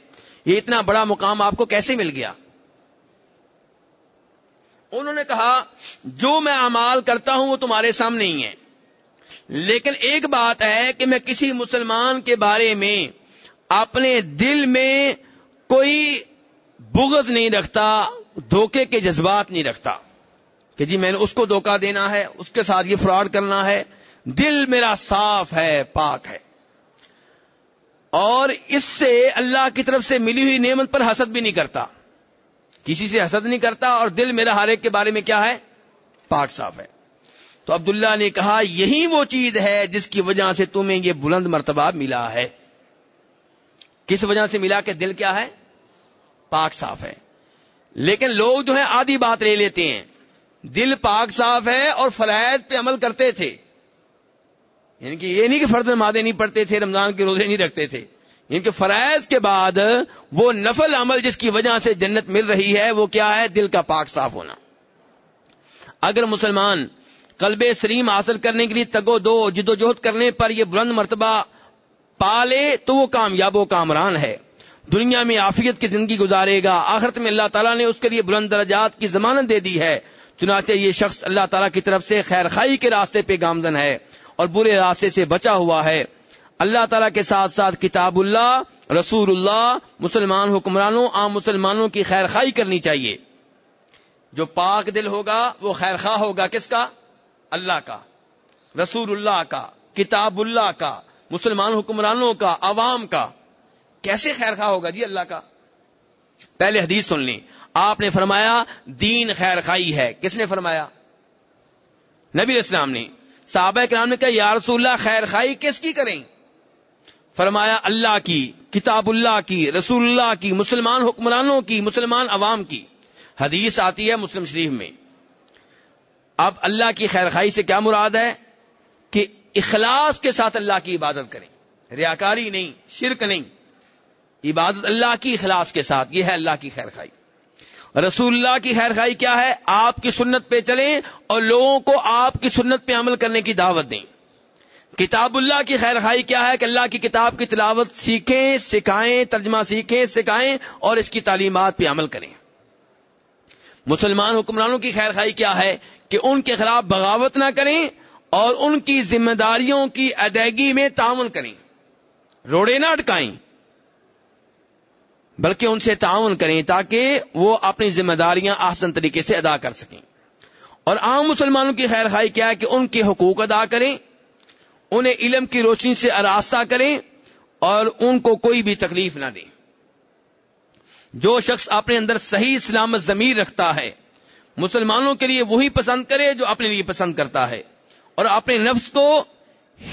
یہ اتنا بڑا مقام آپ کو کیسے مل گیا؟ انہوں نے کہا، جو میں امال کرتا ہوں وہ تمہارے سامنے ہی ہے لیکن ایک بات ہے کہ میں کسی مسلمان کے بارے میں اپنے دل میں کوئی بغض نہیں رکھتا، دھوکے کے جذبات نہیں رکھتا۔ کہ جی میں نے اس کو دھوکہ دینا ہے، اس کے ساتھ یہ فراڈ کرنا ہے۔ دل میرا صاف ہے، پاک ہے۔ اور اس سے اللہ کی طرف سے ملی ہوئی نعمت پر حسد بھی نہیں کرتا۔ کسی سے حسد نہیں کرتا اور دل میرا ہر ایک کے بارے میں کیا ہے؟ پاک صاف ہے۔ تو عبداللہ نے کہا، یہی وہ چیز ہے جس کی وجہ سے تمہیں یہ بلند مرتبہ ملا ہے۔ کس وجہ سے ملا کہ دل کیا ہے؟ پاک صاف ہے۔ لیکن لوگ جو ہے آدھی بات لے لیتے ہیں۔ دل پاک صاف ہے اور فرائض پہ عمل کرتے تھے۔ یعنی کہ یہ نہیں کہ فرد مادے نہیں پڑھتے تھے، رمضان کے روزے نہیں رکھتے تھے۔ یعنی کہ فرائض کے بعد وہ نفل عمل جس کی وجہ سے جنت مل رہی ہے، وہ کیا ہے؟ دل کا پاک صاف ہونا۔ اگر مسلمان قلب سلیم حاصل کرنے کے لیے تگو دو، جد و جہد کرنے پر یہ بلند مرتبہ پالے، تو وہ کامیاب و کامران ہے۔ دنیا میں آفیت کی زندگی گزارے گا۔ آخرت میں اللہ تعالیٰ نے اس کے لیے بلند درجات کی ضمانت دے دی ہے۔ چنانچہ یہ شخص اللہ تعالیٰ کی طرف سے خیر خائی کے راستے پہ گامزن ہے اور برے راستے سے بچا ہوا ہے۔ اللہ تعالیٰ کے ساتھ ساتھ کتاب اللہ، رسول اللہ، مسلمان حکمرانوں، عام مسلمانوں کی خیر خائی کرنی چاہیے۔ جو پاک دل ہوگا، وہ خیر خواہ ہوگا کس کا؟ اللہ کا، رسول اللہ کا، کتاب اللہ کا، مسلمان حکمرانوں کا، عوام کا۔ کیسے خیر خواہ ہوگا جی اللہ کا؟ پہلے حدیث سن لیں۔ آپ نے فرمایا، دین خیر خائی ہے۔ کس نے فرمایا؟ نبی اسلام نے۔ صحابہ کرام نے کہا، یا رسول اللہ خیر خائی کس کی کریں؟ فرمایا اللہ کی، کتاب اللہ کی، رسول اللہ کی، مسلمان حکمرانوں کی، مسلمان عوام کی۔ حدیث آتی ہے مسلم شریف میں۔ اب اللہ کی خیر خائی سے کیا مراد ہے؟ کہ اخلاص کے ساتھ اللہ کی عبادت کریں۔ ریاکاری نہیں، شرک نہیں۔ عبادت اللہ کی اخلاص کے ساتھ، یہ ہے اللہ کی خیر خائی رسول اللہ کی خیر خائی کیا ہے؟ آپ کی سنت پہ چلیں اور لوگوں کو آپ کی سنت پہ عمل کرنے کی دعوت دیں۔ کتاب اللہ کی خیر خائی کیا ہے کہ اللہ کی کتاب کی تلاوت سیکھیں، سکھائیں، ترجمہ سیکھیں، سکھائیں اور اس کی تعلیمات پہ عمل کریں۔ مسلمان حکمرانوں کی خیر خائی کیا ہے کہ ان کے خلاف بغاوت نہ کریں اور ان کی ذمہ داریوں کی ادائیگی میں تعاون کریں۔ روڑے نہ اٹکائیں، بلکہ ان سے تعاون کریں تاکہ وہ اپنی ذمہ داریاں آسن طریقے سے ادا کر سکیں۔ اور عام مسلمانوں کی خیر خائی کیا ہے کہ ان کے حقوق ادا کریں۔ انہیں علم کی روشنی سے آراستہ کریں اور ان کو کوئی بھی تکلیف نہ دیں۔ جو شخص اپنے اندر صحیح سلامت ضمیر رکھتا ہے، مسلمانوں کے لیے وہی پسند کرے جو اپنے لیے پسند کرتا ہے۔ اور اپنے نفس کو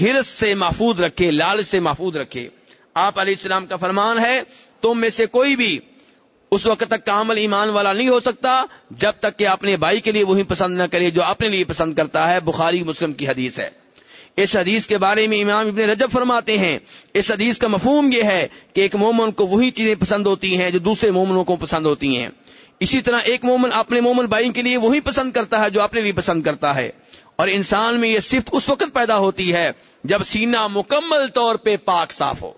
ہرس سے محفوظ رکھے لال سے محفوظ رکھے۔ آپ علیہ السلام کا فرمان ہے، تم میں سے کوئی بھی اس وقت تک کامل ایمان والا نہیں ہو سکتا جب تک کہ اپنے بھائی کے لیے وہی پسند نہ کرے جو اپنے لیے پسند کرتا ہے۔ بخاری مسلم کی حدیث ہے۔ اس حدیث کے بارے میں امام ابن رجب فرماتے ہیں، اس حدیث کا مفہوم یہ ہے کہ ایک مومن کو وہی چیزیں پسند ہوتی ہیں جو دوسرے مومنوں کو پسند ہوتی ہیں۔ اسی طرح ایک مومن اپنے مومن بھائی کے لیے وہی پسند کرتا ہے جو اپنے لیے پسند کرتا ہے۔ اور انسان میں یہ صرف اس وقت پیدا ہوتی ہے جب سینہ مکمل طور پہ پاک صاف ہو۔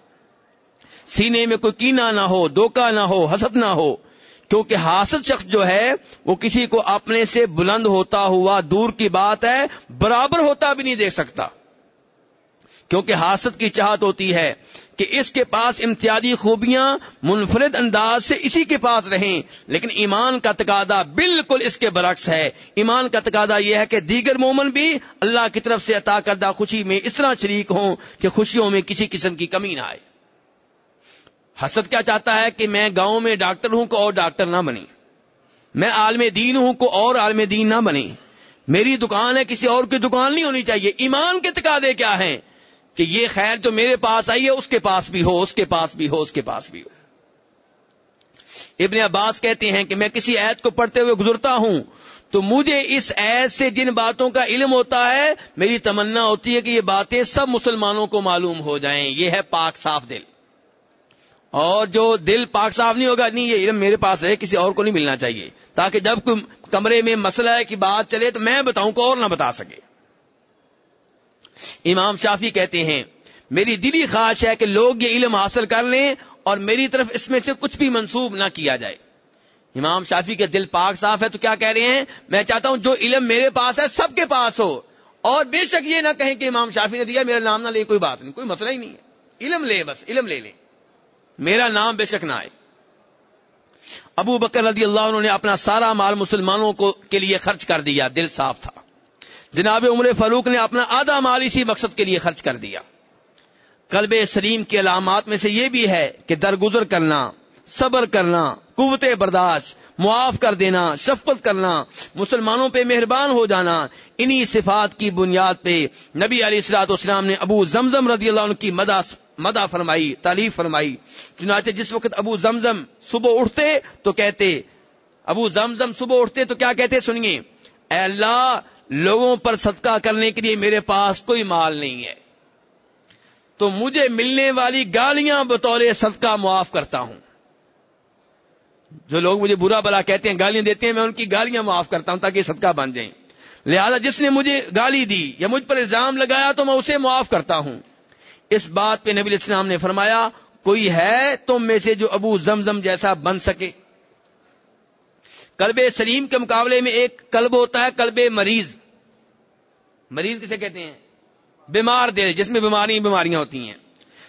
سینے میں کوئی کینا نہ ہو دوکا نہ ہو، حسد نہ ہو۔ کیونکہ حاصل شخص جو ہے، وہ کسی کو اپنے سے بلند ہوتا ہوا، دور کی بات ہے، برابر ہوتا بھی نہیں دیکھ سکتا۔ کیونکہ حاصل کی چاہت ہوتی ہے کہ اس کے پاس امتیازی خوبیاں منفرد انداز سے اسی کے پاس رہیں، لیکن ایمان کا تقاضا بالکل اس کے برعکس ہے۔ ایمان کا تقاضا یہ ہے کہ دیگر مومن بھی اللہ کی طرف سے عطا کردہ خوشی میں اس طرح شریک ہوں کہ خوشیوں میں کسی قسم کی کمی نہ آئے۔ حسد کیا چاہتا ہے کہ میں گاؤں میں ڈاکٹر ہوں کو اور ڈاکٹر نہ بنے میں عالم دین ہوں کو اور عالم دین نہ بنے میری دکان ہے، کسی اور کی دکان نہیں ہونی چاہیے۔ ایمان کے تقاضے کیا ہیں؟ کہ یہ خیر جو میرے پاس آئی ہے اس کے پاس بھی ہو، اس کے پاس بھی ہو، اس کے پاس بھی ہو۔ ابن عباس کہتے ہیں کہ میں کسی عید کو پڑھتے ہوئے گزرتا ہوں تو مجھے اس عید سے جن باتوں کا علم ہوتا ہے، میری تمنا ہوتی ہے کہ یہ باتیں سب مسلمانوں کو معلوم ہو جائیں۔ یہ ہے پاک صاف دل۔ اور جو دل پاک صاف نہیں ہوگا، نہیں، یہ علم میرے پاس ہے، کسی اور کو نہیں ملنا چاہیے۔ تاکہ جب کوئی کمرے میں مسئلہ ہے کہ بات چلے، تو میں بتاؤں کو اور نہ بتا سکے۔ امام شافی کہتے ہیں، میری دلی خواہش ہے کہ لوگ یہ علم حاصل کر لیں اور میری طرف اس میں سے کچھ بھی منسوب نہ کیا جائے۔ امام شافی کے دل پاک صاف ہے تو کیا کہہ رہے ہیں؟ میں چاہتا ہوں جو علم میرے پاس ہے سب کے پاس ہو۔ اور بے شک یہ نہ کہیں کہ امام شافی نے دیا میرا نام نہ لے، کوئی بات نہیں، کوئی مسئلہ ہی نہیں ہے۔ علم لے بس، علم لے لے میرا نام بے شک نہ آئے۔ ابو بکر رضی اللہ عنہ نے اپنا سارا مال مسلمانوں کو کے لیے خرچ کر دیا، دل صاف تھا۔ جناب عمر فاروق نے اپنا آدھا مال اسی مقصد کے لیے خرچ کر دیا۔ کلب سلیم کی علامات میں سے یہ بھی ہے کہ درگزر کرنا، صبر کرنا، قوت برداشت، معاف کر دینا، شفقت کرنا، مسلمانوں پہ مہربان ہو جانا، انہی صفات کی بنیاد پہ نبی علیہ السلاط اسلام نے ابو زمزم رضی اللہ عنہ کی مدا فرمائی تعریف فرمائی۔ چنانچہ جس وقت ابو زمزم صبح اٹھتے تو کہتے، ابو زمزم صبح اٹھتے تو کیا کہتے سنیے؟ اے اللہ لوگوں پر صدقہ کرنے کے لیے میرے پاس کوئی مال نہیں ہے۔ تو مجھے ملنے والی گالیاں بطور صدقہ معاف کرتا ہوں۔ جو لوگ مجھے برا بلا کہتے ہیں، گالیاں دیتے ہیں، میں ان کی گالیاں معاف کرتا ہوں تاکہ صدقہ بن جائیں۔ لہذا جس نے مجھے گالی دی یا مجھ پر الزام لگایا تو میں اسے معاف کرتا ہوں۔ اس بات پہ نبی السلام نے فرمایا، کوئی ہے تم میں سے جو ابو زمزم جیسا بن سکے؟ کلب سلیم کے مقابلے میں ایک کلب ہوتا ہے کلب مریض۔ مریض کسے کہتے ہیں؟ بیمار دل، جس میں بیماری بیماریاں ہوتی ہیں۔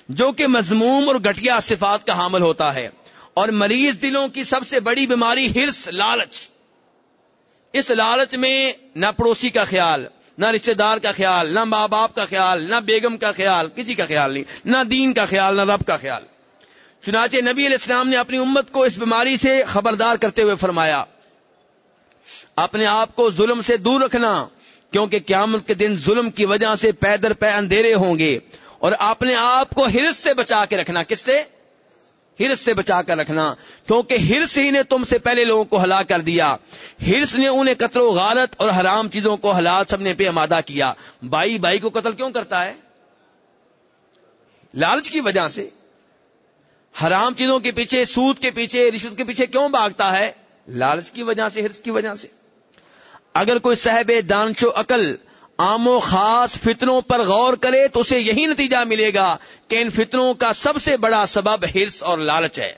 جو کہ مضموم اور گٹیا صفات کا حامل ہوتا ہے۔ اور مریض دلوں کی سب سے بڑی بیماری ہرس، لالچ۔ اس لالچ میں نہ پڑوسی کا خیال، نہ رشتے دار کا خیال، نہ ماں باپ کا خیال، نہ بیگم کا خیال، کسی کا خیال نہیں۔ نہ دین کا خیال، نہ رب کا خیال۔ چنانچہ نبی علیہ السلام نے اپنی امت کو اس بیماری سے خبردار کرتے ہوئے فرمایا، اپنے آپ کو ظلم سے دور رکھنا کیونکہ قیامت کے دن ظلم کی وجہ سے پیدر پے اندھیرے ہوں گے اور اپنے آپ کو ہرس سے بچا کے رکھنا، کس سے؟ ہرس سے بچا کر رکھنا۔ کیونکہ ہرس ہی نے تم سے پہلے لوگوں کو ہلا کر دیا۔ ہرس نے انہیں قتل و غارت اور حرام چیزوں کو حلال سب نے پہ امادہ کیا۔ بھائی بھائی کو قتل کیوں کرتا ہے؟ لالچ کی وجہ سے۔ حرام چیزوں کے پیچھے، سود کے پیچھے، رشوت کے پیچھے کیوں بھاگتا ہے؟ لالچ کی وجہ سے ہرس کی وجہ سے۔ اگر کوئی صاحب دانش و عقل عام و خاص فطروں پر غور کرے تو اسے یہی نتیجہ ملے گا کہ ان فطروں کا سب سے بڑا سبب ہرس اور لالچ ہے۔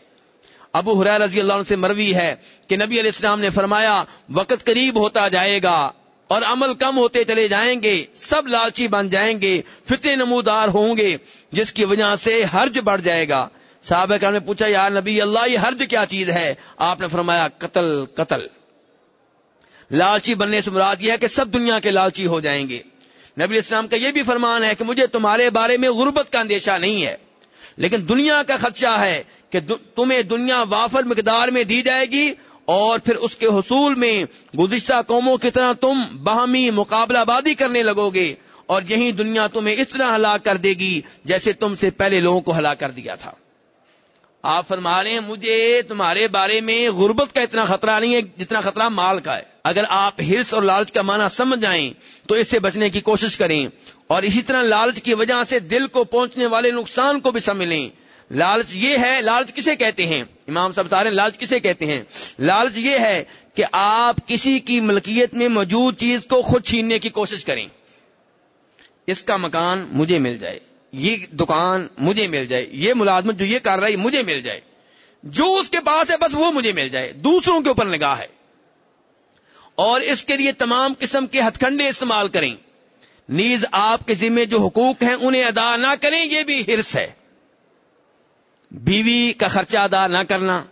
ابو حرا رضی اللہ عنہ سے مروی ہے کہ نبی علیہ السلام نے فرمایا، وقت قریب ہوتا جائے گا اور عمل کم ہوتے چلے جائیں گے، سب لالچی بن جائیں گے فطر نمودار ہوں گے، جس کی وجہ سے حرج بڑھ جائے گا۔ صاحب نے پوچھا یار نبی اللہ، یہ حرج کیا چیز ہے؟ آپ نے فرمایا، قتل قتل۔ لالچی بننے سے مراد یہ ہے کہ سب دنیا کے لالچی ہو جائیں گے۔ نبی اسلام کا یہ بھی فرمان ہے کہ مجھے تمہارے بارے میں غربت کا اندیشہ نہیں ہے۔ لیکن دنیا کا خدشہ ہے کہ تمہیں دنیا وافر مقدار میں دی جائے گی اور پھر اس کے حصول میں گزشتہ قوموں کی طرح تم باہمی مقابلہ بادی کرنے لگو گے اور یہی دنیا تمہیں اس طرح ہلاک کر دے گی جیسے تم سے پہلے لوگوں کو ہلاک کر دیا تھا۔ آپ فرما رہے ہیں، مجھے تمہارے بارے میں غربت کا اتنا خطرہ نہیں ہے جتنا خطرہ مال کا ہے۔ اگر آپ ہرس اور لالچ کا معنی سمجھ جائیں تو اس سے بچنے کی کوشش کریں۔ اور اسی طرح لالچ کی وجہ سے دل کو پہنچنے والے نقصان کو بھی سمجھ لیں۔ لالچ یہ ہے، لالچ کسے کہتے ہیں؟ امام صاحب بتا رہے ہیں، لالچ کسے کہتے ہیں؟ لالچ یہ ہے کہ آپ کسی کی ملکیت میں موجود چیز کو خود چھیننے کی کوشش کریں۔ اس کا مکان مجھے مل جائے۔ یہ دکان مجھے مل جائے، یہ ملازمت جو یہ کر رہا ہے مجھے مل جائے، جو اس کے پاس ہے بس وہ مجھے مل جائے، دوسروں کے اوپر نگاہ ہے۔ اور اس کے لیے تمام قسم کے ہتھ کنڈے استعمال کریں۔ نیز آپ کے ذمے جو حقوق ہیں انہیں ادا نہ کریں، یہ بھی ہرس ہے۔ بیوی کا خرچہ ادا نہ کرنا،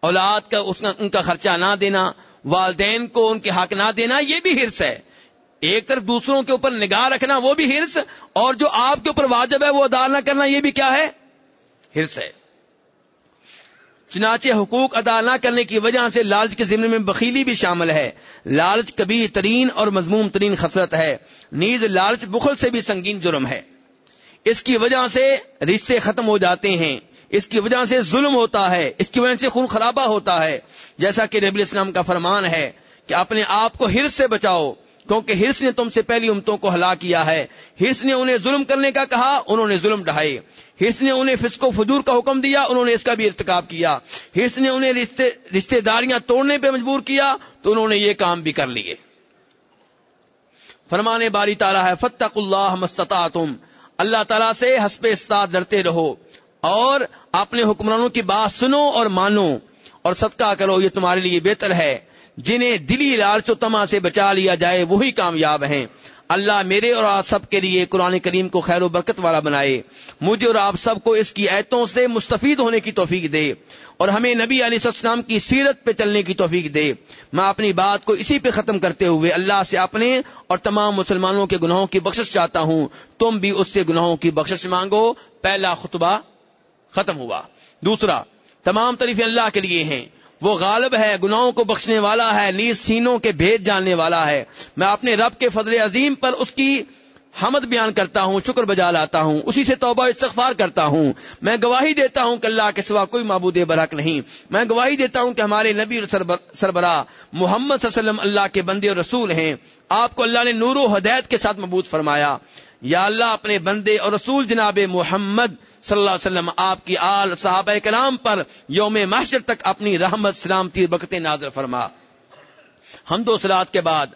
اولاد کا اس ان کا خرچہ نہ دینا، والدین کو ان کے حق نہ دینا، یہ بھی ہرس ہے۔ ایک طرف دوسروں کے اوپر نگاہ رکھنا وہ بھی ہرس اور جو آپ کے اوپر واجب ہے وہ ادا نہ کرنا یہ بھی کیا ہے؟ ہرس ہے۔ چنانچہ حقوق ادا نہ کرنے کی وجہ سے لالچ کے ذمے میں بخیلی بھی شامل ہے۔ لالچ کبھی ترین اور مضموم ترین خسرت ہے۔ نیز لالچ بخل سے بھی سنگین جرم ہے۔ اس کی وجہ سے رشتے ختم ہو جاتے ہیں۔ اس کی وجہ سے ظلم ہوتا ہے۔ اس کی وجہ سے خون خرابہ ہوتا ہے۔ جیسا کہ نبی اسلام کا فرمان ہے کہ اپنے آپ کو ہرس سے بچاؤ۔ کیونکہ ہرس نے تم سے پہلی امتوں کو ہلا کیا ہے۔ ہرس نے انہیں ظلم کرنے کا کہا، انہوں نے ظلم ڈھائے۔ ہرس نے انہیں فسق و فجور کا حکم دیا، انہوں نے اس کا بھی ارتکاب کیا۔ ہرس نے انہیں رشتے رشتے داریاں توڑنے پہ مجبور کیا، تو انہوں نے یہ کام بھی کر لیے۔ فرمانے باری تعالیٰ ہے فتق اللہ مستتا تم اللہ تعالیٰ سے حسب استاد ڈرتے رہو۔ اور اپنے حکمرانوں کی بات سنو اور مانو۔ اور صدقہ کرو، یہ تمہارے لیے بہتر ہے۔ جنہیں دلی لالچ و تما سے بچا لیا جائے، وہی کامیاب ہیں۔ اللہ میرے اور آپ سب کے لیے قرآن کریم کو خیر و برکت والا بنائے۔ مجھے اور آپ سب کو اس کی ایتوں سے مستفید ہونے کی توفیق دے اور ہمیں نبی علیہ السلام کی سیرت پہ چلنے کی توفیق دے۔ میں اپنی بات کو اسی پہ ختم کرتے ہوئے اللہ سے اپنے اور تمام مسلمانوں کے گناہوں کی بخشش چاہتا ہوں۔ تم بھی اس سے گناہوں کی بخشش مانگو۔ پہلا خطبہ ختم ہوا۔ دوسرا، تمام طریقے اللہ کے لیے ہیں۔ وہ غالب ہے، گناہوں کو بخشنے والا ہے، نیز سینوں کے بھید جاننے والا ہے۔ میں اپنے رب کے فضل عظیم پر اس کی حمد بیان کرتا ہوں، شکر بجا لاتا ہوں، اسی سے توبہ استغفار کرتا ہوں۔ میں گواہی دیتا ہوں کہ اللہ کے سوا کوئی معبود برحق نہیں۔ میں گواہی دیتا ہوں کہ ہمارے نبی اور سربراہ محمد صلی اللہ علیہ وسلم اللہ کے بندے اور رسول ہیں۔ آپ کو اللہ نے نور و ہدایت کے ساتھ مبوط فرمایا۔ یا اللہ اپنے بندے اور رسول جناب محمد صلی اللہ علیہ وسلم، آپ کی آل صحابہ کلام پر یوم محشر تک اپنی رحمت، سلامتی بکتے نازر فرما۔ ہم دو سلاد کے بعد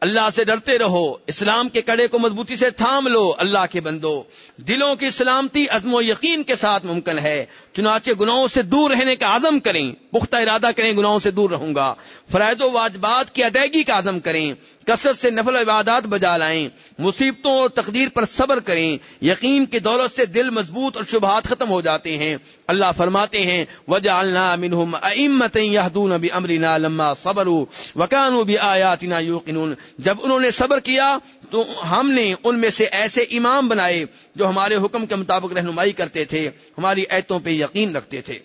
اللہ سے ڈرتے رہو، اسلام کے کڑے کو مضبوطی سے تھام لو، اللہ کے بندو، دلوں کی سلامتی، عزم و یقین کے ساتھ ممکن ہے۔ چنانچہ گناہوں سے دور رہنے کا عزم کریں، پختہ ارادہ کریں، گناہوں سے دور رہوں گا۔ فرائد و واجبات کی ادائیگی کا عزم کریں، کثرت سے نفل عبادات بجا لائیں، مصیبتوں اور تقدیر پر صبر کریں۔ یقین کی دولت سے دل مضبوط اور شبہات ختم ہو جاتے ہیں۔ اللہ فرماتے ہیں، وجعلنا منہم ائمتا یہدون بامرنا لما صبروا وكانوا بآیاتنا یوقنون جب انہوں نے صبر کیا تو ہم نے ان میں سے ایسے امام بنائے جو ہمارے حکم کے مطابق رہنمائی کرتے تھے، ہماری ایتوں پہ یقین رکھتے تھے۔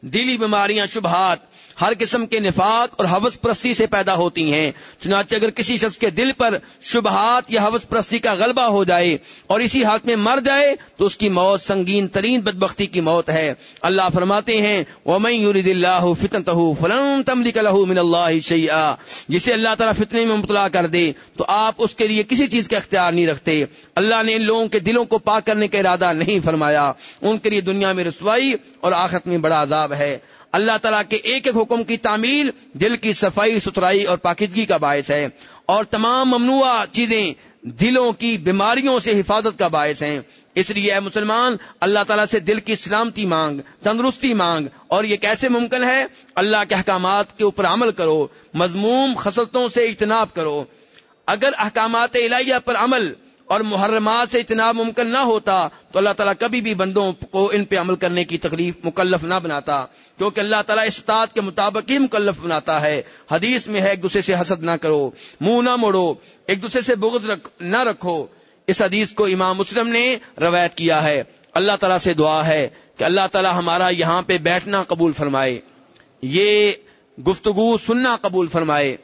دلی بیماریاں، شبہات ہر قسم کے نفاق اور حوث پرستی سے پیدا ہوتی ہیں۔ چنانچہ اگر کسی شخص کے دل پر شبہات یا حوث پرستی کا غلبہ ہو جائے اور اسی حق میں مر جائے تو اس کی موت سنگین ترین بدبختی کی موت ہے۔ اللہ فرماتے ہیں جسے اللہ تعالیٰ فتنے میں مطلع کر دے، تو آپ اس کے لیے کسی چیز کا اختیار نہیں رکھتے۔ اللہ نے ان لوگوں کے دلوں کو پاک کرنے کا ارادہ نہیں فرمایا۔ ان کے لیے دنیا میں رسوائی اور آخرت میں بڑا عذاب ہے۔ اللہ تعالیٰ کے ایک ایک حکم کی تعمیل دل کی صفائی، ستھرائی اور پاکیزگی کا باعث ہے اور تمام ممنوع چیزیں دلوں کی بیماریوں سے حفاظت کا باعث ہیں۔ اس لیے اے مسلمان، اللہ تعالیٰ سے دل کی سلامتی مانگ، تندرستی مانگ اور یہ کیسے ممکن ہے؟ اللہ کے احکامات کے اوپر عمل کرو، مضموم خصلتوں سے اجتناب کرو۔ اگر احکامات الہیہ پر عمل اور محرمات سے اجتناب ممکن نہ ہوتا تو اللہ تعالیٰ کبھی بھی بندوں کو ان پہ عمل کرنے کی تکلیف مکلف نہ بناتا، کیونکہ اللہ تعالیٰ استاد کے مطابق ہی مکلف بناتا ہے۔ حدیث میں ہے، ایک دوسرے سے حسد نہ کرو، منہ نہ موڑو، ایک دوسرے سے بغض رکھ، نہ رکھو۔ اس حدیث کو امام مسلم نے روایت کیا ہے۔ اللہ تعالیٰ سے دعا ہے کہ اللہ تعالیٰ ہمارا یہاں پہ بیٹھنا قبول فرمائے۔ یہ گفتگو سننا قبول فرمائے۔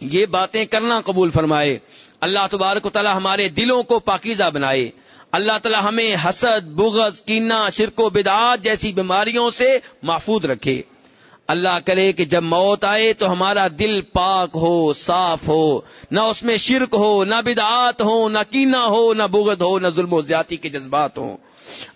یہ باتیں کرنا قبول فرمائے۔ اللہ تبارک و تعالیٰ ہمارے دلوں کو پاکیزہ بنائے۔ اللہ تعالیٰ ہمیں حسد، بغض کینا شرک و بدعات جیسی بیماریوں سے محفوظ رکھے۔ اللہ کرے کہ جب موت آئے تو ہمارا دل پاک ہو، صاف ہو۔ نہ اس میں شرک ہو، نہ بدعات ہو، نہ کینا ہو، نہ بغد ہو، نہ ظلم و زیادتی کے جذبات ہوں۔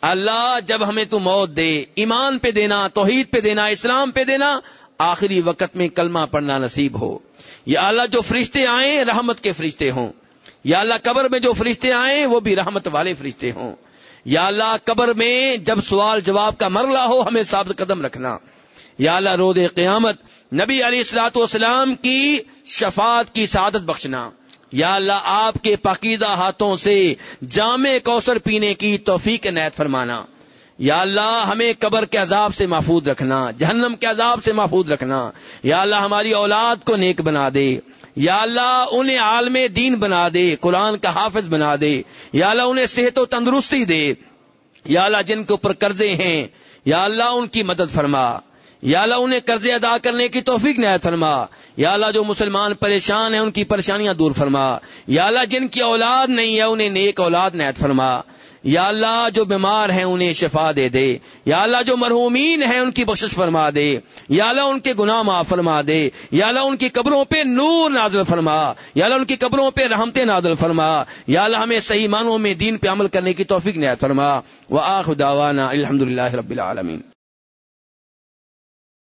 اللہ جب ہمیں تو موت دے، ایمان پہ دینا، توحید پہ دینا، اسلام پہ دینا، آخری وقت میں کلمہ پڑھنا نصیب ہو۔ یا اللہ جو فرشتے آئیں، رحمت کے فرشتے ہوں۔ یا اللہ قبر میں جو فرشتے آئیں وہ بھی رحمت والے فرشتے ہوں۔ یا اللہ قبر میں جب سوال جواب کا مرلہ ہو ہمیں ثابت قدم رکھنا۔ یا اللہ رود قیامت نبی علی السلاط والسلام کی شفاعت کی سعادت بخشنا۔ یا اللہ آپ کے پاکیزہ ہاتھوں سے جامع کوثر پینے کی توفیق نیت فرمانا۔ یا اللہ ہمیں قبر کے عذاب سے محفوظ رکھنا، جہنم کے عذاب سے محفوظ رکھنا۔ یا اللہ ہماری اولاد کو نیک بنا دے۔ یا اللہ انہیں عالم دین بنا دے، قرآن کا حافظ بنا دے، یا اللہ انہیں صحت و تندرستی دے۔ یا اللہ جن کے اوپر قرضے ہیں، یا اللہ ان کی مدد فرما۔ یا اللہ انہیں قرضے ادا کرنے کی توفیق نہایت فرما۔ یا اللہ جو مسلمان پریشان ہیں، ان کی پریشانیاں دور فرما۔ یا اللہ جن کی اولاد نہیں ہے، انہیں نیک اولاد نہایت فرما۔ یا اللہ جو بیمار ہیں انہیں شفا دے دے، یا اللہ جو مرحومین ہیں ان کی بخشش فرما دے، یا اللہ ان کے گناہ معاف فرما دے، یا اللہ ان کی قبروں پہ نور نازل فرما، یا اللہ ان کی قبروں پہ رحمت نازل فرما، یا اللہ ہمیں صحیح معنوں میں دین پہ عمل کرنے کی توفیق نہایت فرما۔ وہ آخ داوانہ الحمد رب العالمین۔